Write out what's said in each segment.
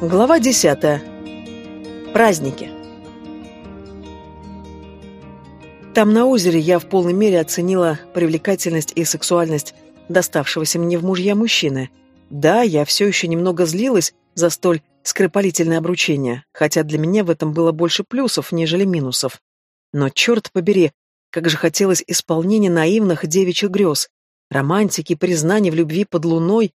Глава десятая. Праздники. Там на озере я в полной мере оценила привлекательность и сексуальность доставшегося мне в мужья мужчины. Да, я все еще немного злилась за столь скрепалительное обручение, хотя для меня в этом было больше плюсов, нежели минусов. Но, черт побери, как же хотелось исполнения наивных девичьих грез, романтики, признаний в любви под луной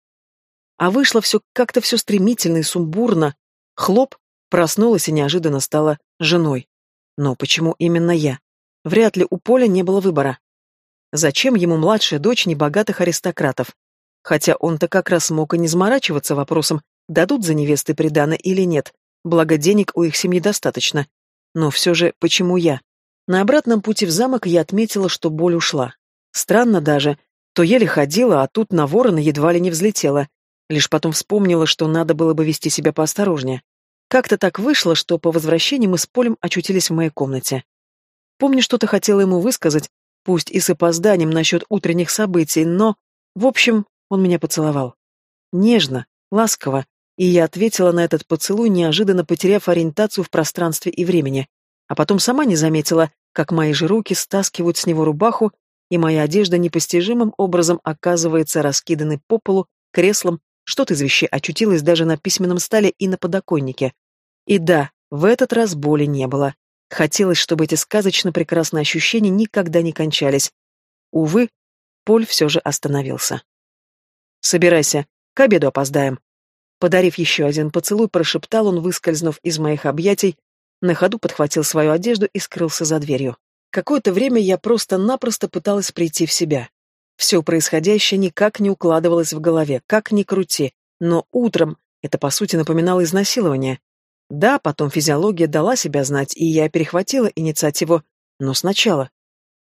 а вышло все как-то все стремительно и сумбурно. Хлоп, проснулась и неожиданно стала женой. Но почему именно я? Вряд ли у Поля не было выбора. Зачем ему младшая дочь небогатых аристократов? Хотя он-то как раз мог и не заморачиваться вопросом, дадут за невесты придано или нет, благо денег у их семьи достаточно. Но все же, почему я? На обратном пути в замок я отметила, что боль ушла. Странно даже, то еле ходила, а тут на ворона едва ли не взлетела. Лишь потом вспомнила, что надо было бы вести себя поосторожнее. Как-то так вышло, что по возвращении мы с Полем очутились в моей комнате. Помню, что-то хотела ему высказать, пусть и с опозданием насчет утренних событий, но, в общем, он меня поцеловал. Нежно, ласково, и я ответила на этот поцелуй, неожиданно потеряв ориентацию в пространстве и времени, а потом сама не заметила, как мои же руки стаскивают с него рубаху, и моя одежда непостижимым образом оказывается раскиданной по полу, креслом что-то из вещей очутилось даже на письменном столе и на подоконнике. И да, в этот раз боли не было. Хотелось, чтобы эти сказочно прекрасные ощущения никогда не кончались. Увы, Поль все же остановился. «Собирайся, к обеду опоздаем». Подарив еще один поцелуй, прошептал он, выскользнув из моих объятий, на ходу подхватил свою одежду и скрылся за дверью. Какое-то время я просто-напросто пыталась прийти в себя. Все происходящее никак не укладывалось в голове, как ни крути, но утром это, по сути, напоминало изнасилование. Да, потом физиология дала себя знать, и я перехватила инициативу, но сначала.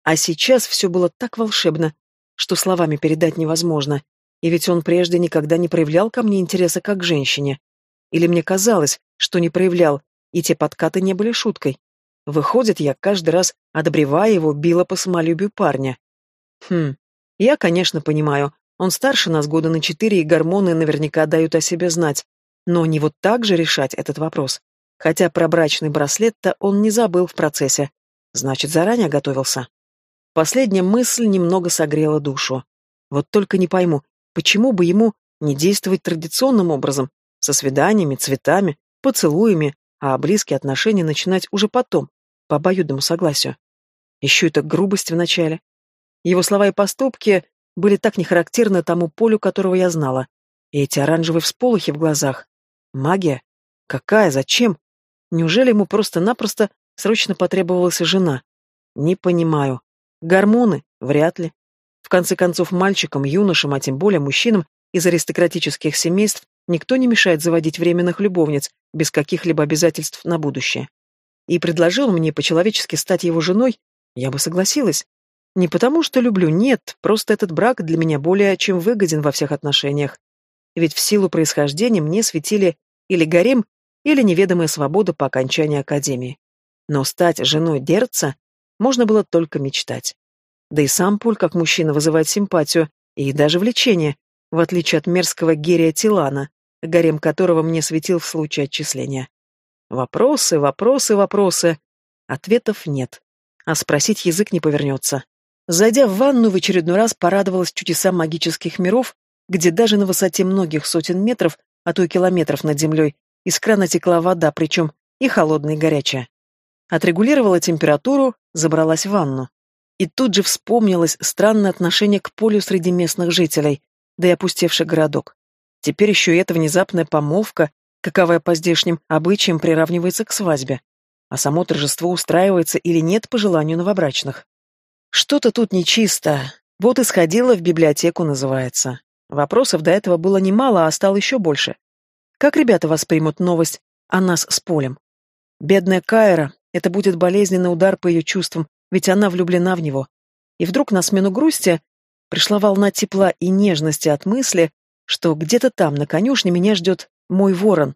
А сейчас все было так волшебно, что словами передать невозможно, и ведь он прежде никогда не проявлял ко мне интереса как к женщине. Или мне казалось, что не проявлял, и те подкаты не были шуткой. Выходит, я каждый раз, одобревая его, била по самолюбию парня. Хм, я, конечно, понимаю, он старше нас года на четыре, и гормоны наверняка дают о себе знать. Но не вот так же решать этот вопрос. Хотя про брачный браслет-то он не забыл в процессе. Значит, заранее готовился. Последняя мысль немного согрела душу. Вот только не пойму, почему бы ему не действовать традиционным образом, со свиданиями, цветами, поцелуями, а близкие отношения начинать уже потом, по обоюдному согласию. Еще это грубость в начале, его слова и поступки были так нехарактерны тому полю, которого я знала. И эти оранжевые всполохи в глазах. Магия? Какая? Зачем? Неужели ему просто-напросто срочно потребовалась жена? Не понимаю. Гормоны? Вряд ли. В конце концов, мальчикам, юношам, а тем более мужчинам из аристократических семейств никто не мешает заводить временных любовниц без каких-либо обязательств на будущее. И предложил мне по-человечески стать его женой, я бы согласилась. Не потому, что люблю, нет, просто этот брак для меня более чем выгоден во всех отношениях. Ведь в силу происхождения мне светили или гарем, или неведомая свобода по окончании академии. Но стать женой Дерца можно было только мечтать. Да и сам Пуль как мужчина вызывает симпатию и даже влечение, в отличие от мерзкого Герия Тилана, гарем которого мне светил в случае отчисления. Вопросы, вопросы, вопросы. Ответов нет. А спросить язык не повернется. Зайдя в ванну, в очередной раз порадовалась чудесам магических миров, где даже на высоте многих сотен метров, а то и километров над землей, из крана текла вода, причем и холодная, и горячая. Отрегулировала температуру, забралась в ванну. И тут же вспомнилось странное отношение к полю среди местных жителей, да и опустевший городок. Теперь еще и эта внезапная помолвка, каковая по здешним обычаям приравнивается к свадьбе. А само торжество устраивается или нет по желанию новобрачных. Что-то тут нечисто. Вот и сходила в библиотеку, называется. Вопросов до этого было немало, а стало еще больше. Как ребята воспримут новость о нас с Полем? Бедная Кайра, это будет болезненный удар по ее чувствам, ведь она влюблена в него. И вдруг на смену грусти пришла волна тепла и нежности от мысли, что где-то там, на конюшне, меня ждет мой ворон.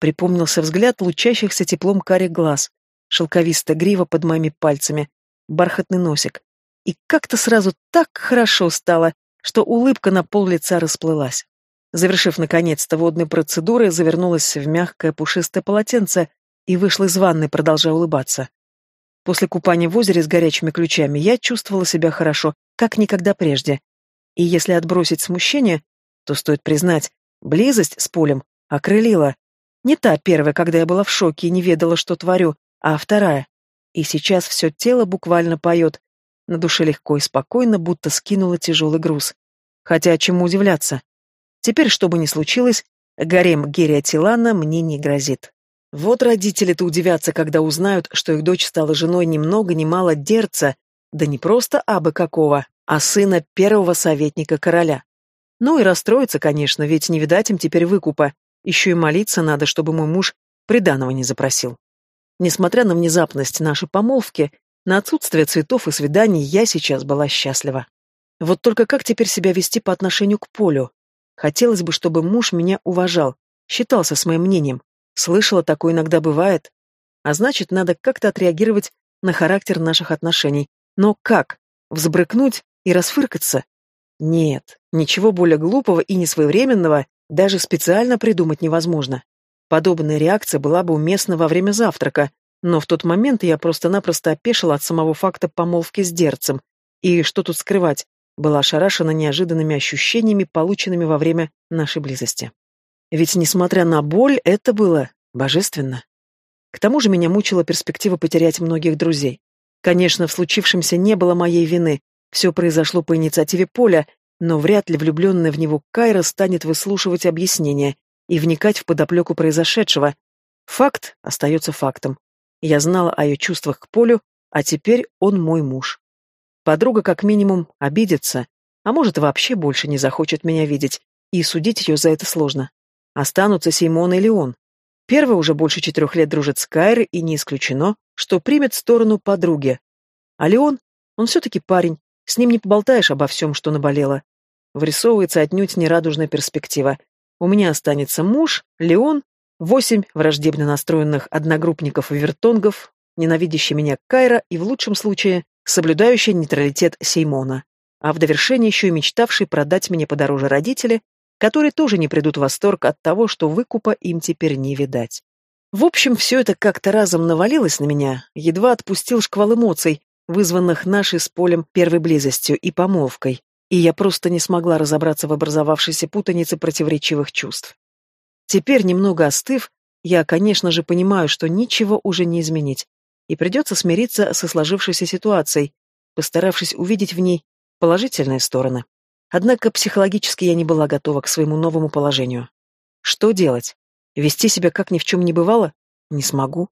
Припомнился взгляд лучащихся теплом карих глаз, шелковистая грива под моими пальцами, бархатный носик. И как-то сразу так хорошо стало, что улыбка на пол лица расплылась. Завершив, наконец-то, водные процедуры, завернулась в мягкое пушистое полотенце и вышла из ванной, продолжая улыбаться. После купания в озере с горячими ключами я чувствовала себя хорошо, как никогда прежде. И если отбросить смущение, то стоит признать, близость с полем окрылила. Не та первая, когда я была в шоке и не ведала, что творю, а вторая. И сейчас все тело буквально поет. На душе легко и спокойно, будто скинула тяжелый груз. Хотя чему удивляться? Теперь, что бы ни случилось, гарем Герия Тилана мне не грозит. Вот родители-то удивятся, когда узнают, что их дочь стала женой ни много ни мало дерца, да не просто абы какого, а сына первого советника короля. Ну и расстроиться, конечно, ведь не видать им теперь выкупа. Еще и молиться надо, чтобы мой муж приданого не запросил. Несмотря на внезапность нашей помолвки, на отсутствие цветов и свиданий я сейчас была счастлива. Вот только как теперь себя вести по отношению к Полю? Хотелось бы, чтобы муж меня уважал, считался с моим мнением. Слышала, такое иногда бывает. А значит, надо как-то отреагировать на характер наших отношений. Но как? Взбрыкнуть и расфыркаться? Нет, ничего более глупого и несвоевременного даже специально придумать невозможно. Подобная реакция была бы уместна во время завтрака, но в тот момент я просто-напросто опешила от самого факта помолвки с Дерцем. И что тут скрывать, была ошарашена неожиданными ощущениями, полученными во время нашей близости. Ведь, несмотря на боль, это было божественно. К тому же меня мучила перспектива потерять многих друзей. Конечно, в случившемся не было моей вины, все произошло по инициативе Поля, но вряд ли влюбленная в него Кайра станет выслушивать объяснения и вникать в подоплеку произошедшего. Факт остается фактом. Я знала о ее чувствах к Полю, а теперь он мой муж. Подруга как минимум обидится, а может вообще больше не захочет меня видеть, и судить ее за это сложно. Останутся Симон и Леон. Первый уже больше четырех лет дружит с Кайрой, и не исключено, что примет сторону подруги. А Леон, он все-таки парень, с ним не поболтаешь обо всем, что наболело. Врисовывается отнюдь нерадужная перспектива. У меня останется муж, Леон, восемь враждебно настроенных одногруппников и вертонгов, ненавидящий меня Кайра и, в лучшем случае, соблюдающий нейтралитет Сеймона, а в довершение еще и мечтавший продать меня подороже родители, которые тоже не придут в восторг от того, что выкупа им теперь не видать. В общем, все это как-то разом навалилось на меня, едва отпустил шквал эмоций, вызванных нашей с Полем первой близостью и помолвкой, и я просто не смогла разобраться в образовавшейся путанице противоречивых чувств. Теперь, немного остыв, я, конечно же, понимаю, что ничего уже не изменить, и придется смириться со сложившейся ситуацией, постаравшись увидеть в ней положительные стороны. Однако психологически я не была готова к своему новому положению. Что делать? Вести себя как ни в чем не бывало? Не смогу.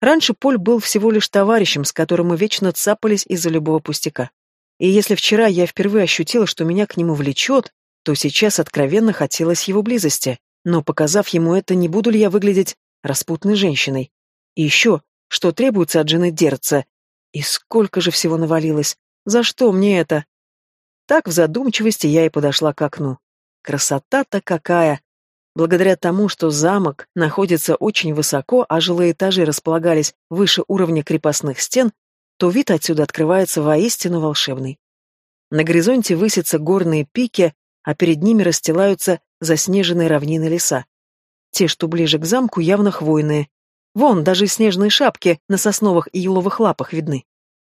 Раньше Поль был всего лишь товарищем, с которым мы вечно цапались из-за любого пустяка. И если вчера я впервые ощутила, что меня к нему влечет, то сейчас откровенно хотелось его близости. Но, показав ему это, не буду ли я выглядеть распутной женщиной? И еще, что требуется от жены Дерца? И сколько же всего навалилось? За что мне это? Так в задумчивости я и подошла к окну. Красота-то какая! Благодаря тому, что замок находится очень высоко, а жилые этажи располагались выше уровня крепостных стен, то вид отсюда открывается воистину волшебный. На горизонте высятся горные пики, а перед ними расстилаются заснеженные равнины леса. Те, что ближе к замку, явно хвойные. Вон, даже снежные шапки на сосновых и еловых лапах видны.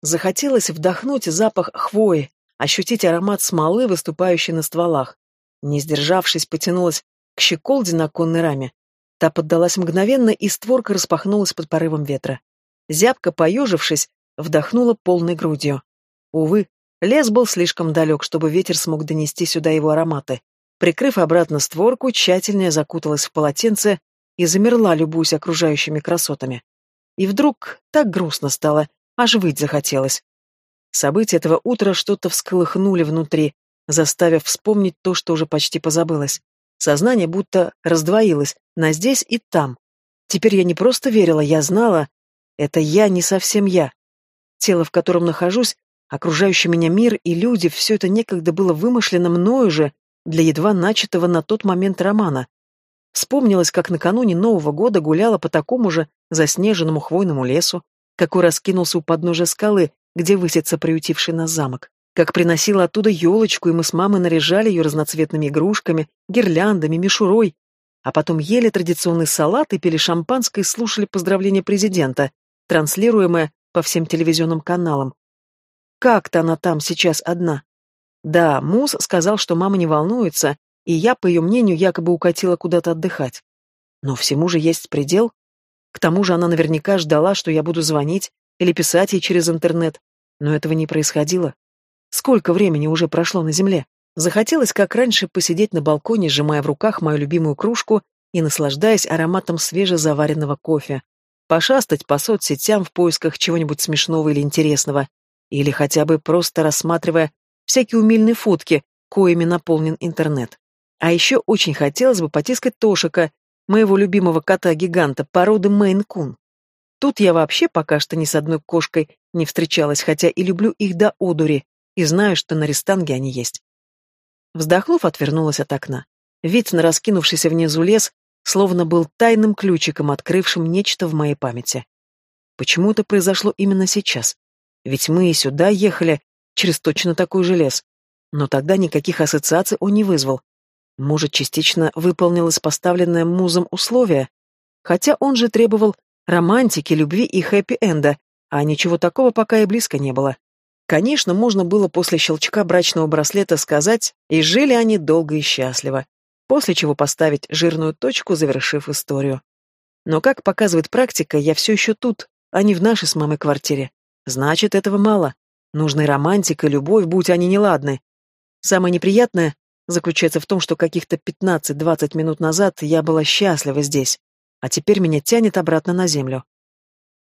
Захотелось вдохнуть запах хвои, ощутить аромат смолы, выступающей на стволах. Не сдержавшись, потянулась к щеколде на конной раме. Та поддалась мгновенно, и створка распахнулась под порывом ветра. Зябко поежившись, вдохнула полной грудью. Увы, лес был слишком далек, чтобы ветер смог донести сюда его ароматы. Прикрыв обратно створку, тщательнее закуталась в полотенце и замерла, любуясь окружающими красотами. И вдруг так грустно стало, аж выть захотелось. События этого утра что-то всколыхнули внутри, заставив вспомнить то, что уже почти позабылось. Сознание будто раздвоилось на здесь и там. Теперь я не просто верила, я знала, это я не совсем я. Тело, в котором нахожусь, окружающий меня мир и люди, все это некогда было вымышлено мною же для едва начатого на тот момент романа. Вспомнилось, как накануне Нового года гуляла по такому же заснеженному хвойному лесу, какой раскинулся у подножия скалы, где высится приютивший нас замок. как приносила оттуда елочку, и мы с мамой наряжали ее разноцветными игрушками, гирляндами, мишурой, а потом ели традиционный салат и пили шампанское и слушали поздравления президента, транслируемое по всем телевизионным каналам. Как-то она там сейчас одна. Да, Мус сказал, что мама не волнуется, и я, по ее мнению, якобы укатила куда-то отдыхать. Но всему же есть предел. К тому же она наверняка ждала, что я буду звонить или писать ей через интернет, но этого не происходило. Сколько времени уже прошло на земле? Захотелось, как раньше, посидеть на балконе, сжимая в руках мою любимую кружку и наслаждаясь ароматом свежезаваренного кофе. Пошастать по соцсетям в поисках чего-нибудь смешного или интересного, или хотя бы просто рассматривая всякие умильные фотки, коими наполнен интернет. А еще очень хотелось бы потискать Тошика, моего любимого кота-гиганта породы Мейн-кун. Тут я вообще пока что ни с одной кошкой не встречалась, хотя и люблю их до одури, и знаю, что на Рестанге они есть. Вздохнув, отвернулась от окна. Вид на раскинувшийся внизу лес словно был тайным ключиком, открывшим нечто в моей памяти. Почему это произошло именно сейчас? Ведь мы и сюда ехали через точно такой же лес. Но тогда никаких ассоциаций он не вызвал. Может, частично выполнилось поставленное музом условие? Хотя он же требовал романтики, любви и хэппи-энда, а ничего такого пока и близко не было. Конечно, можно было после щелчка брачного браслета сказать, и жили они долго и счастливо, после чего поставить жирную точку, завершив историю. Но, как показывает практика, я все еще тут, а не в нашей с мамой квартире. Значит, этого мало. Нужны романтика, любовь, будь они неладны. Самое неприятное заключается в том, что каких-то 15-20 минут назад я была счастлива здесь, а теперь меня тянет обратно на землю.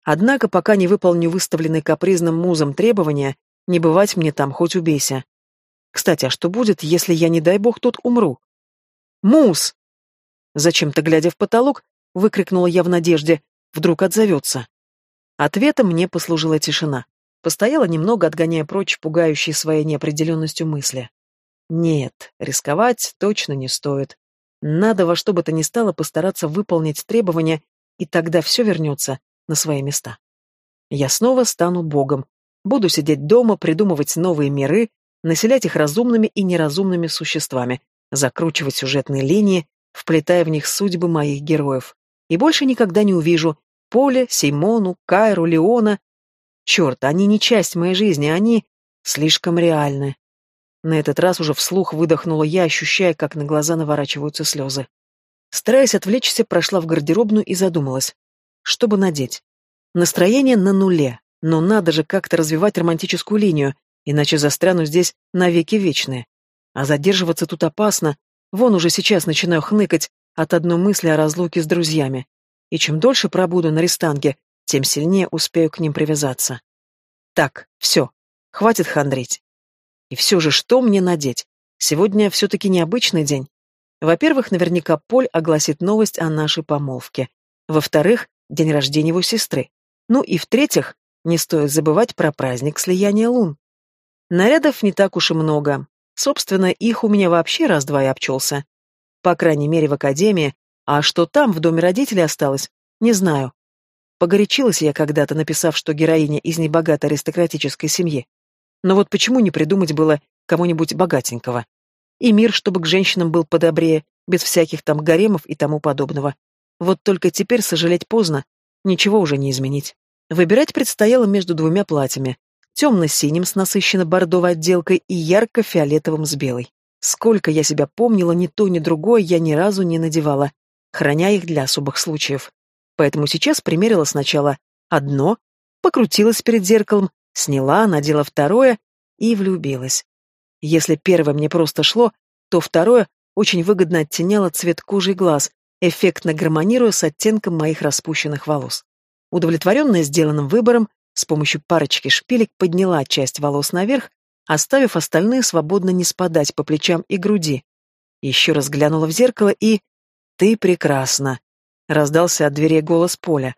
Однако, пока не выполню выставленные капризным музом требования, не бывать мне там, хоть убейся. Кстати, а что будет, если я, не дай бог, тут умру? Муз! Зачем-то, глядя в потолок, выкрикнула я в надежде, вдруг отзовется. Ответом мне послужила тишина. Постояла немного, отгоняя прочь пугающие своей неопределенностью мысли. Нет, рисковать точно не стоит. Надо во что бы то ни стало постараться выполнить требования, и тогда все вернется на свои места. Я снова стану богом. Буду сидеть дома, придумывать новые миры, населять их разумными и неразумными существами, закручивать сюжетные линии, вплетая в них судьбы моих героев. И больше никогда не увижу Поле, Симону, Кайру, Леона. Черт, они не часть моей жизни, они слишком реальны. На этот раз уже вслух выдохнула я, ощущая, как на глаза наворачиваются слезы. Стараясь отвлечься, прошла в гардеробную и задумалась. Что бы надеть? Настроение на нуле, но надо же как-то развивать романтическую линию, иначе застряну здесь навеки вечные. А задерживаться тут опасно, вон уже сейчас начинаю хныкать от одной мысли о разлуке с друзьями и чем дольше пробуду на рестанге, тем сильнее успею к ним привязаться. Так, все, хватит хандрить. И все же, что мне надеть? Сегодня все-таки необычный день. Во-первых, наверняка Поль огласит новость о нашей помолвке. Во-вторых, день рождения его сестры. Ну и в-третьих, не стоит забывать про праздник слияния лун. Нарядов не так уж и много. Собственно, их у меня вообще раз-два и обчелся. По крайней мере, в академии а что там, в доме родителей осталось, не знаю. Погорячилась я когда-то, написав, что героиня из небогатой аристократической семьи. Но вот почему не придумать было кого-нибудь богатенького? И мир, чтобы к женщинам был подобрее, без всяких там гаремов и тому подобного. Вот только теперь сожалеть поздно, ничего уже не изменить. Выбирать предстояло между двумя платьями. Темно-синим с насыщенно-бордовой отделкой и ярко-фиолетовым с белой. Сколько я себя помнила, ни то, ни другое я ни разу не надевала, храня их для особых случаев. Поэтому сейчас примерила сначала одно, покрутилась перед зеркалом, сняла, надела второе и влюбилась. Если первое мне просто шло, то второе очень выгодно оттеняло цвет кожи и глаз, эффектно гармонируя с оттенком моих распущенных волос. Удовлетворенная сделанным выбором, с помощью парочки шпилек подняла часть волос наверх, оставив остальные свободно не спадать по плечам и груди. Еще раз глянула в зеркало и «Ты прекрасна!» — раздался от дверей голос Поля.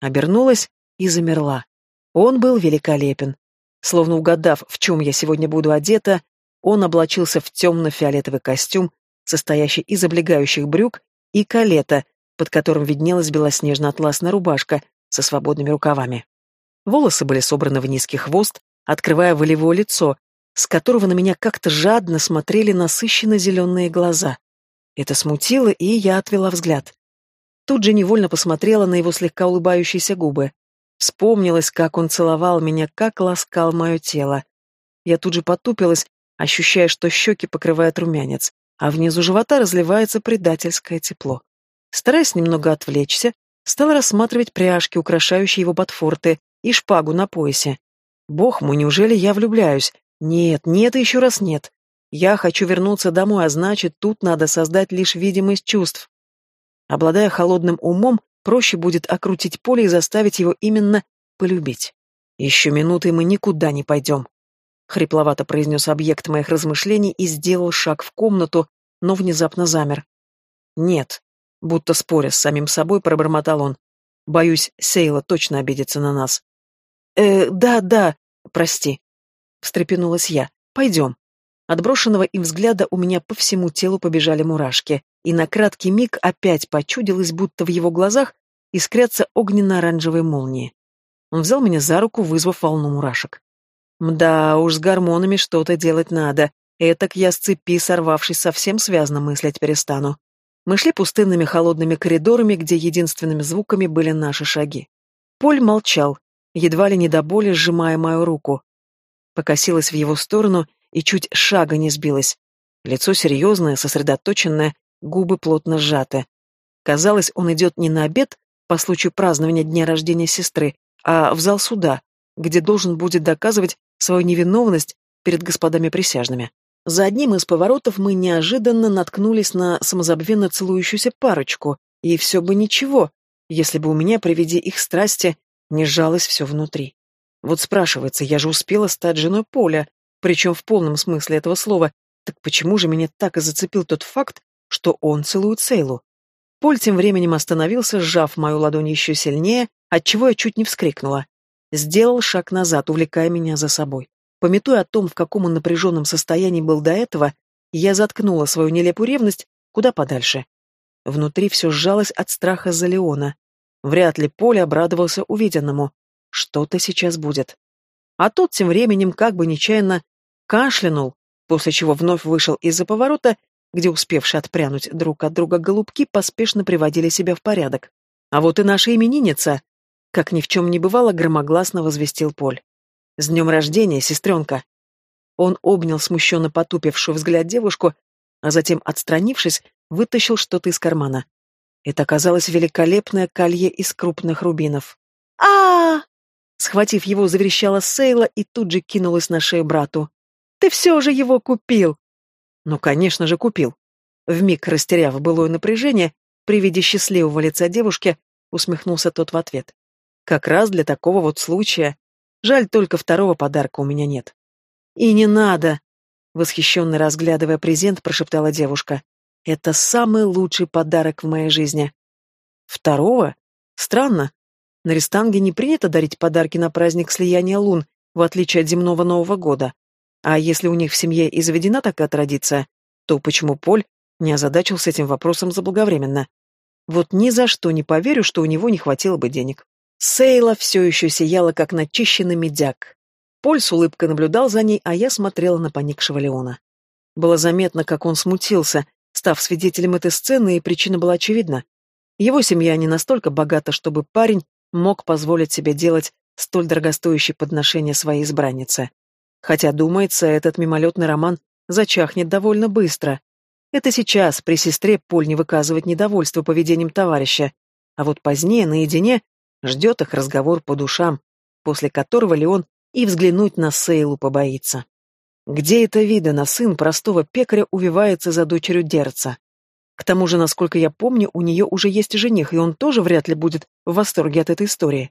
Обернулась и замерла. Он был великолепен. Словно угадав, в чем я сегодня буду одета, он облачился в темно-фиолетовый костюм, состоящий из облегающих брюк и калета, под которым виднелась белоснежно-атласная рубашка со свободными рукавами. Волосы были собраны в низкий хвост, открывая волевое лицо, с которого на меня как-то жадно смотрели насыщенно зеленые глаза. Это смутило, и я отвела взгляд. Тут же невольно посмотрела на его слегка улыбающиеся губы. Вспомнилось, как он целовал меня, как ласкал мое тело. Я тут же потупилась, ощущая, что щеки покрывает румянец, а внизу живота разливается предательское тепло. Стараясь немного отвлечься, стала рассматривать пряжки, украшающие его ботфорты, и шпагу на поясе. Бог мой, неужели я влюбляюсь? Нет, нет и еще раз нет. Я хочу вернуться домой, а значит, тут надо создать лишь видимость чувств. Обладая холодным умом, проще будет окрутить поле и заставить его именно полюбить. Еще минуты, мы никуда не пойдем. Хрипловато произнес объект моих размышлений и сделал шаг в комнату, но внезапно замер. Нет, будто споря с самим собой, пробормотал он. Боюсь, Сейла точно обидится на нас. «Э, да, да, прости», — встрепенулась я. «Пойдем». От брошенного им взгляда у меня по всему телу побежали мурашки, и на краткий миг опять почудилось, будто в его глазах искрятся огненно-оранжевые молнии. Он взял меня за руку, вызвав волну мурашек. Мда, уж с гормонами что-то делать надо. Этак я с цепи, сорвавшись, совсем связно мыслить перестану. Мы шли пустынными холодными коридорами, где единственными звуками были наши шаги. Поль молчал, едва ли не до боли сжимая мою руку. Покосилась в его сторону и чуть шага не сбилась. Лицо серьезное, сосредоточенное, губы плотно сжаты. Казалось, он идет не на обед по случаю празднования дня рождения сестры, а в зал суда, где должен будет доказывать свою невиновность перед господами присяжными. За одним из поворотов мы неожиданно наткнулись на самозабвенно целующуюся парочку, и все бы ничего, если бы у меня при виде их страсти не сжалось все внутри. Вот спрашивается, я же успела стать женой Поля, причем в полном смысле этого слова, так почему же меня так и зацепил тот факт, что он целует Сейлу? Поль тем временем остановился, сжав мою ладонь еще сильнее, отчего я чуть не вскрикнула. Сделал шаг назад, увлекая меня за собой. Пометуя о том, в каком он напряженном состоянии был до этого, я заткнула свою нелепую ревность куда подальше. Внутри все сжалось от страха за Леона. Вряд ли Поле обрадовался увиденному. Что-то сейчас будет. А тот тем временем как бы нечаянно кашлянул, после чего вновь вышел из-за поворота, где успевшие отпрянуть друг от друга голубки поспешно приводили себя в порядок. А вот и наша именинница, как ни в чем не бывало, громогласно возвестил Поль. «С днем рождения, сестренка!» Он обнял смущенно потупившую взгляд девушку, а затем, отстранившись, вытащил что-то из кармана. Это оказалось великолепное колье из крупных рубинов. а, Схватив его, заверещала Сейла и тут же кинулась на шею брату. «Ты все же его купил!» «Ну, конечно же, купил!» Вмиг растеряв былое напряжение, при виде счастливого лица девушки, усмехнулся тот в ответ. «Как раз для такого вот случая. Жаль, только второго подарка у меня нет. И не надо, восхищенно разглядывая презент, прошептала девушка. Это самый лучший подарок в моей жизни. Второго? Странно. На Рестанге не принято дарить подарки на праздник слияния лун, в отличие от земного Нового года. А если у них в семье и заведена такая традиция, то почему Поль не озадачился этим вопросом заблаговременно? Вот ни за что не поверю, что у него не хватило бы денег. Сейла все еще сияла, как начищенный медяк. Поль с улыбкой наблюдал за ней, а я смотрела на поникшего Леона. Было заметно, как он смутился, став свидетелем этой сцены, и причина была очевидна. Его семья не настолько богата, чтобы парень мог позволить себе делать столь дорогостоящее подношение своей избраннице. Хотя, думается, этот мимолетный роман зачахнет довольно быстро. Это сейчас при сестре Поль не выказывает недовольства поведением товарища, а вот позднее, наедине, Ждет их разговор по душам, после которого Леон и взглянуть на Сейлу побоится. Где это видно, сын простого пекаря увивается за дочерью Дерца? К тому же, насколько я помню, у нее уже есть жених, и он тоже вряд ли будет в восторге от этой истории.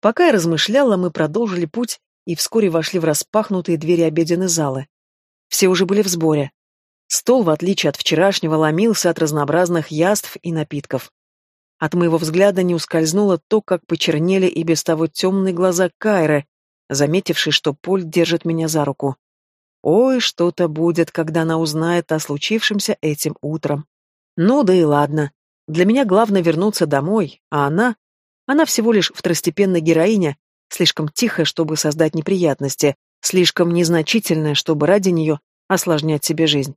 Пока я размышляла, мы продолжили путь и вскоре вошли в распахнутые двери обеденной залы. Все уже были в сборе. Стол, в отличие от вчерашнего, ломился от разнообразных яств и напитков. От моего взгляда не ускользнуло то, как почернели и без того темные глаза Кайры, заметившей, что Поль держит меня за руку. Ой, что-то будет, когда она узнает о случившемся этим утром. Ну да и ладно. Для меня главное вернуться домой, а она... Она всего лишь второстепенная героиня, слишком тихая, чтобы создать неприятности, слишком незначительная, чтобы ради нее осложнять себе жизнь.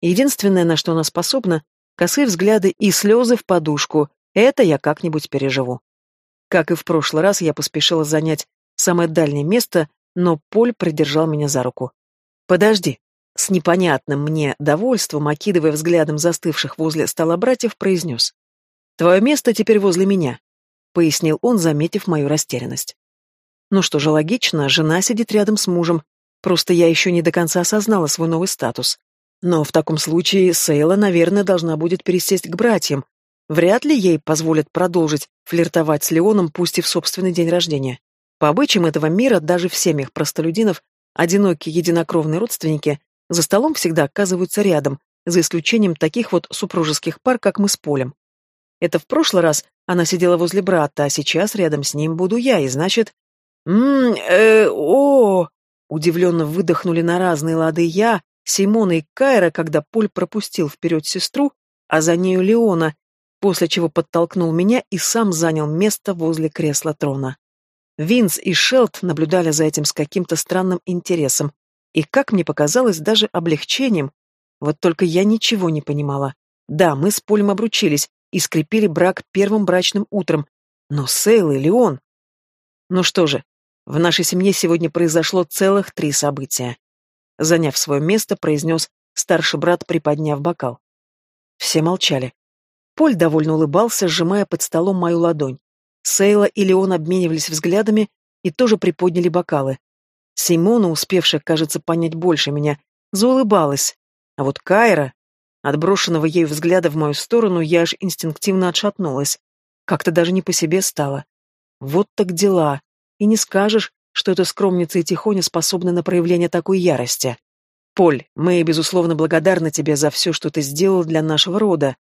Единственное, на что она способна, косые взгляды и слезы в подушку, это я как-нибудь переживу. Как и в прошлый раз, я поспешила занять самое дальнее место, но Поль придержал меня за руку. «Подожди». С непонятным мне довольством, окидывая взглядом застывших возле стола братьев, произнес. «Твое место теперь возле меня», — пояснил он, заметив мою растерянность. Ну что же, логично, жена сидит рядом с мужем, просто я еще не до конца осознала свой новый статус. Но в таком случае Сейла, наверное, должна будет пересесть к братьям. Вряд ли ей позволят продолжить флиртовать с Леоном, пусть и в собственный день рождения. По обычаям этого мира даже в семьях простолюдинов одинокие единокровные родственники за столом всегда оказываются рядом, за исключением таких вот супружеских пар, как мы с Полем. Это в прошлый раз она сидела возле брата, а сейчас рядом с ним буду я, и значит... «М-м, э, о Удивленно выдохнули на разные лады я, Симона и Кайра, когда Поль пропустил вперед сестру, а за нею Леона, после чего подтолкнул меня и сам занял место возле кресла трона. Винс и Шелд наблюдали за этим с каким-то странным интересом, и, как мне показалось, даже облегчением. Вот только я ничего не понимала. Да, мы с Полем обручились и скрепили брак первым брачным утром, но Сейл и Леон... Ну что же, в нашей семье сегодня произошло целых три события. Заняв свое место, произнес старший брат, приподняв бокал. Все молчали. Поль довольно улыбался, сжимая под столом мою ладонь. Сейла и Леон обменивались взглядами и тоже приподняли бокалы. Симона, успевшая, кажется, понять больше меня, заулыбалась. А вот Кайра, отброшенного ею взгляда в мою сторону, я аж инстинктивно отшатнулась. Как-то даже не по себе стало. Вот так дела. И не скажешь, что эта скромница и тихоня способны на проявление такой ярости. Поль, мы, безусловно, благодарны тебе за все, что ты сделал для нашего рода.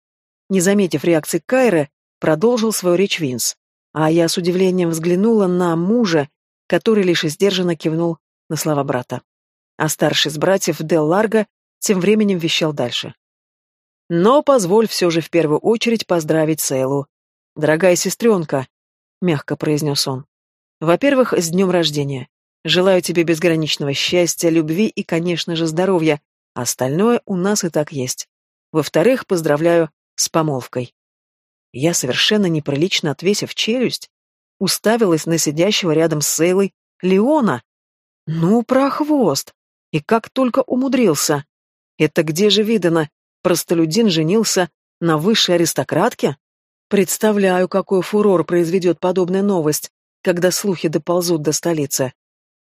Не заметив реакции Кайры, продолжил свою речь Винс. А я с удивлением взглянула на мужа, который лишь сдержанно кивнул на слова брата. А старший из братьев, Дел Ларго, тем временем вещал дальше. Но позволь все же в первую очередь поздравить Сейлу. «Дорогая сестренка», — мягко произнес он, во-первых, с днем рождения. Желаю тебе безграничного счастья, любви и, конечно же, здоровья. Остальное у нас и так есть. Во-вторых, поздравляю с помолвкой. Я, совершенно неприлично отвесив челюсть, уставилась на сидящего рядом с Сейлой Леона. Ну, прохвост! И как только умудрился. Это где же видано? Простолюдин женился на высшей аристократке? Представляю, какой фурор произведет подобная новость когда слухи доползут до столицы.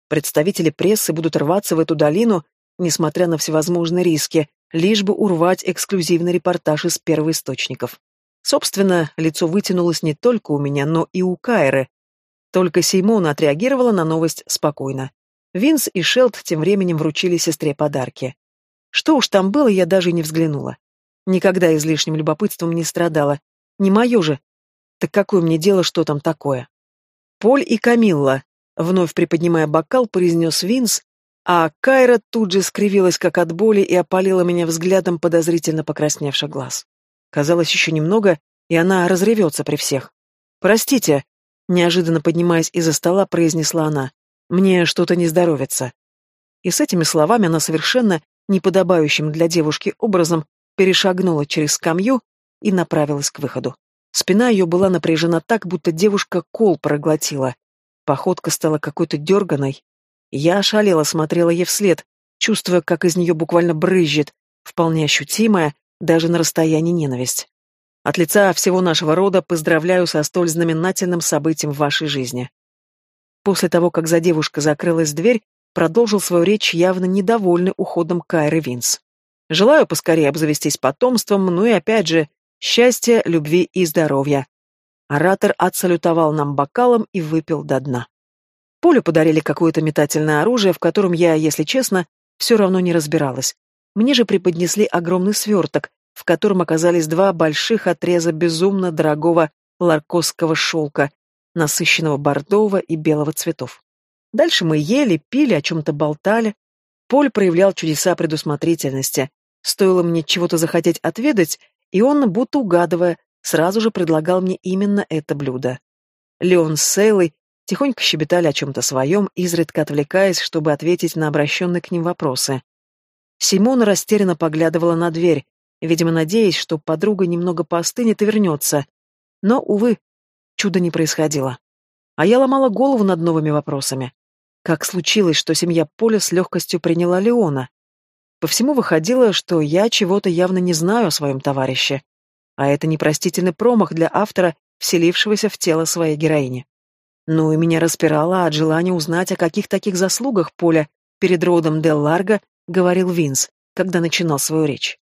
Представители прессы будут рваться в эту долину, несмотря на всевозможные риски, лишь бы урвать эксклюзивный репортаж из первоисточников. Собственно, лицо вытянулось не только у меня, но и у Кайры. Только Сеймона отреагировала на новость спокойно. Винс и Шелд тем временем вручили сестре подарки. Что уж там было, я даже не взглянула. Никогда излишним любопытством не страдала. Не мое же. Так какое мне дело, что там такое? Поль и Камилла, вновь приподнимая бокал, произнес Винс, а Кайра тут же скривилась, как от боли, и опалила меня взглядом подозрительно покрасневших глаз. Казалось, еще немного, и она разревется при всех. «Простите», — неожиданно поднимаясь из-за стола, произнесла она, — «мне что-то не здоровится». И с этими словами она совершенно неподобающим для девушки образом перешагнула через скамью и направилась к выходу. Спина ее была напряжена так, будто девушка кол проглотила. Походка стала какой-то дерганой. Я ошалела, смотрела ей вслед, чувствуя, как из нее буквально брызжет, вполне ощутимая, даже на расстоянии ненависть. От лица всего нашего рода поздравляю со столь знаменательным событием в вашей жизни. После того, как за девушкой закрылась дверь, продолжил свою речь явно недовольный уходом Кайры Винс. Желаю поскорее обзавестись потомством, ну и опять же, Счастья, любви и здоровья. Оратор отсалютовал нам бокалом и выпил до дна. Полю подарили какое-то метательное оружие, в котором я, если честно, все равно не разбиралась. Мне же преподнесли огромный сверток, в котором оказались два больших отреза безумно дорогого ларкосского шелка, насыщенного бордового и белого цветов. Дальше мы ели, пили, о чем-то болтали. Поль проявлял чудеса предусмотрительности. Стоило мне чего-то захотеть отведать, и он, будто угадывая, сразу же предлагал мне именно это блюдо. Леон с Сейлой тихонько щебетали о чем-то своем, изредка отвлекаясь, чтобы ответить на обращенные к ним вопросы. Симона растерянно поглядывала на дверь, видимо, надеясь, что подруга немного поостынет и вернется. Но, увы, чуда не происходило. А я ломала голову над новыми вопросами. Как случилось, что семья Поля с легкостью приняла Леона? По всему выходило, что я чего-то явно не знаю о своем товарище. А это непростительный промах для автора, вселившегося в тело своей героини. Ну и меня распирало от желания узнать, о каких таких заслугах Поля перед родом Дел Ларго говорил Винс, когда начинал свою речь.